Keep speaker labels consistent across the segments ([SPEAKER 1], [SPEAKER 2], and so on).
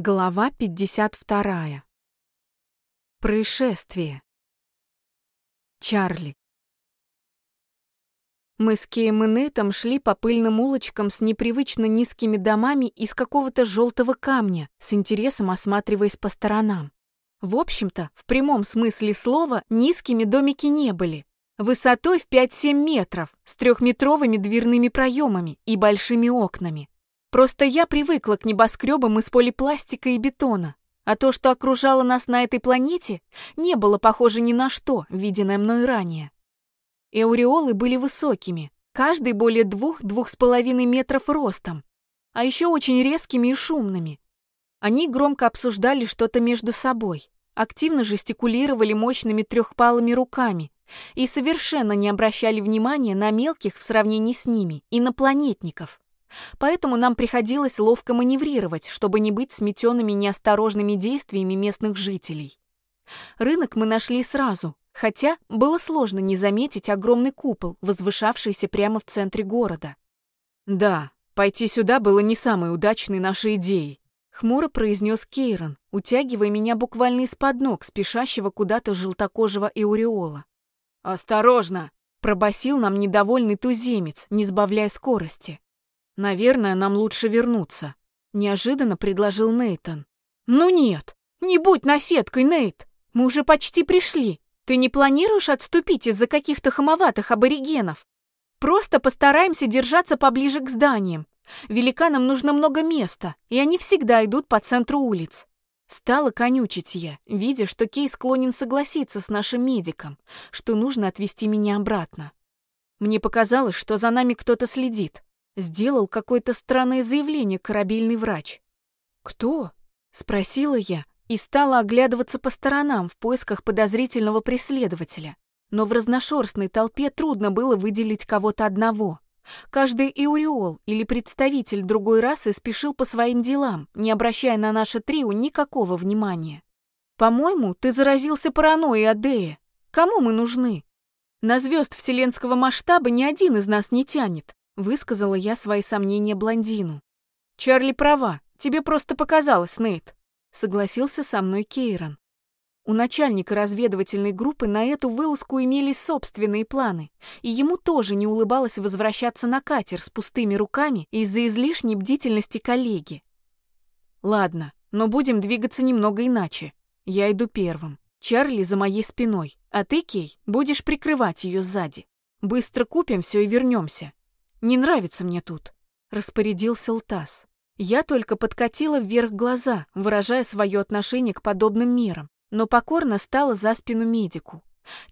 [SPEAKER 1] Глава 52. Происшествие. Чарли. Мы с Кеем и Нейтом шли по пыльным улочкам с непривычно низкими домами из какого-то желтого камня, с интересом осматриваясь по сторонам. В общем-то, в прямом смысле слова, низкими домики не были. Высотой в 5-7 метров, с трехметровыми дверными проемами и большими окнами. Просто я привыкла к небоскребам из полипластика и бетона, а то, что окружало нас на этой планете, не было похоже ни на что, виденное мной ранее. Эуреолы были высокими, каждый более двух-двух с половиной метров ростом, а еще очень резкими и шумными. Они громко обсуждали что-то между собой, активно жестикулировали мощными трехпалыми руками и совершенно не обращали внимания на мелких в сравнении с ними инопланетников. Поэтому нам приходилось ловко маневрировать, чтобы не быть сметенными неосторожными действиями местных жителей. Рынок мы нашли сразу, хотя было сложно не заметить огромный купол, возвышавшийся прямо в центре города.
[SPEAKER 2] «Да, пойти сюда было не самой удачной нашей идеей»,
[SPEAKER 1] хмуро произнес Кейрон, утягивая меня буквально из-под ног, спешащего куда-то желтокожего эуреола.
[SPEAKER 2] «Осторожно!»
[SPEAKER 1] пробасил нам недовольный туземец, не сбавляя скорости.
[SPEAKER 2] Наверное, нам лучше вернуться, неожиданно предложил Нейтон.
[SPEAKER 1] Ну нет, не будь наседкой, Нейт. Мы уже почти пришли. Ты не планируешь отступить из-за каких-то хамоватых аборигенов? Просто постараемся держаться поближе к зданиям. Великанам нужно много места, и они всегда идут по центру улиц. Стала конючить я, видя, что Кей склонен согласиться с нашим медиком, что нужно отвезти меня обратно. Мне показалось, что за нами кто-то следит. Сделал какое-то странное заявление корабельный врач. «Кто?» — спросила я и стала оглядываться по сторонам в поисках подозрительного преследователя. Но в разношерстной толпе трудно было выделить кого-то одного. Каждый иуриол или представитель другой расы спешил по своим делам, не обращая на наше трио никакого внимания. «По-моему, ты заразился паранойей, Адея. Кому мы нужны? На звезд вселенского масштаба ни один из нас не тянет. Высказала я свои сомнения блондину. «Чарли права, тебе просто показалось, Нейт», — согласился со мной Кейрон. У начальника разведывательной группы на эту вылазку имелись собственные планы, и ему тоже не улыбалось возвращаться на катер с пустыми руками из-за излишней бдительности коллеги. «Ладно, но будем двигаться немного иначе. Я иду первым. Чарли за моей спиной, а ты, Кей, будешь прикрывать ее сзади. Быстро купим все и вернемся. Не нравится мне тут», — распорядился Лтас. Я только подкатила вверх глаза, выражая свое отношение к подобным мерам, но покорно стала за спину медику.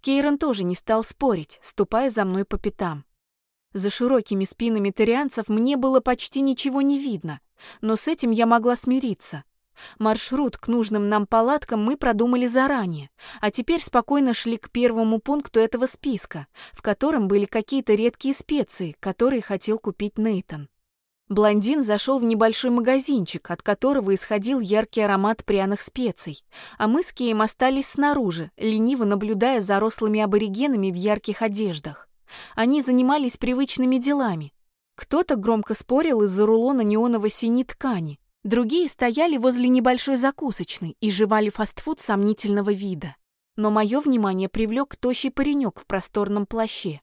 [SPEAKER 1] Кейрон тоже не стал спорить, ступая за мной по пятам. За широкими спинами тарианцев мне было почти ничего не видно, но с этим я могла смириться. Маршрут к нужным нам палаткам мы продумали заранее, а теперь спокойно шли к первому пункту этого списка, в котором были какие-то редкие специи, которые хотел купить Нейтон. Блондин зашел в небольшой магазинчик, от которого исходил яркий аромат пряных специй, а мы с Кеем остались снаружи, лениво наблюдая за рослыми аборигенами в ярких одеждах. Они занимались привычными делами. Кто-то громко спорил из-за рулона неоново-синей ткани, Другие стояли возле небольшой закусочной и жевали фастфуд сомнительного вида. Но мое внимание привлек тощий паренек в просторном плаще.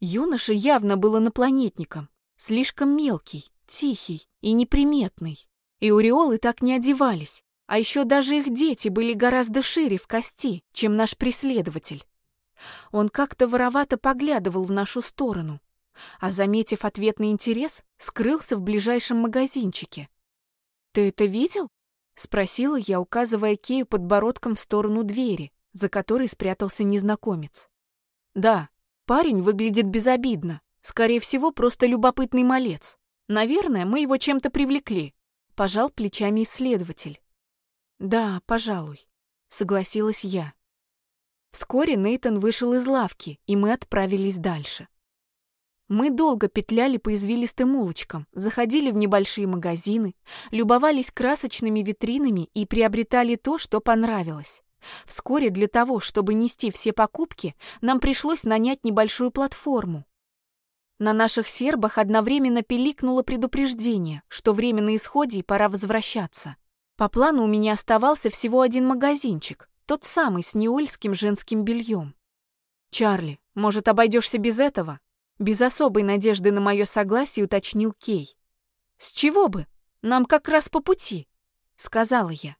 [SPEAKER 1] Юноша явно был инопланетником, слишком мелкий, тихий и неприметный. И уреолы так не одевались, а еще даже их дети были гораздо шире в кости, чем наш преследователь. Он как-то воровато поглядывал в нашу сторону, а, заметив ответный интерес, скрылся в ближайшем магазинчике. «Ты это видел?» — спросила я, указывая Кею подбородком в сторону двери, за которой спрятался незнакомец. «Да, парень выглядит безобидно. Скорее всего, просто любопытный малец. Наверное, мы его чем-то привлекли», — пожал плечами исследователь. «Да, пожалуй», — согласилась я. Вскоре Нейтон вышел из лавки, и мы отправились дальше. Мы долго петляли по извилистым улочкам, заходили в небольшие магазины, любовались красочными витринами и приобретали то, что понравилось. Вскоре для того, чтобы нести все покупки, нам пришлось нанять небольшую платформу. На наших сербах одновременно пиликнуло предупреждение, что время на исходе и пора возвращаться. По плану у меня оставался всего один магазинчик, тот самый с неольским женским бельем.
[SPEAKER 2] «Чарли, может, обойдешься без этого?» Без особой надежды на мое согласие уточнил Кей.
[SPEAKER 1] «С чего бы? Нам как раз по пути», — сказала я.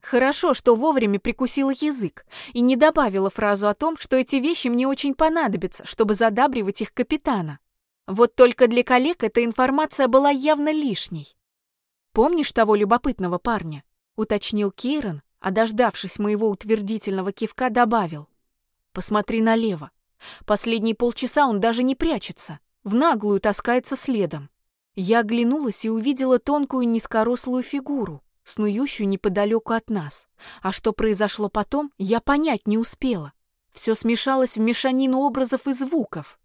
[SPEAKER 1] Хорошо, что вовремя прикусила язык и не добавила фразу о том, что эти вещи мне очень понадобятся, чтобы задабривать их капитана. Вот только для коллег эта информация была явно лишней. «Помнишь того любопытного парня?» — уточнил Кейрон, а дождавшись моего утвердительного кивка, добавил. «Посмотри налево. Последние полчаса он даже не прячется, в наглую таскается следом. Я оглянулась и увидела тонкую низкорослую фигуру, снующую неподалеку от нас. А что произошло потом, я понять не успела. Все смешалось в мешанину образов и звуков.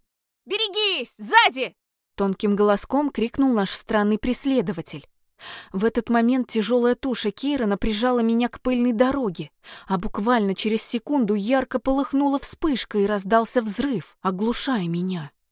[SPEAKER 2] «Берегись! Сзади!»
[SPEAKER 1] Тонким голоском крикнул наш странный преследователь. В этот момент тяжелая туша Кейрона прижала меня к пыльной дороге, а буквально через секунду ярко полыхнула вспышка и раздался взрыв, оглушая меня.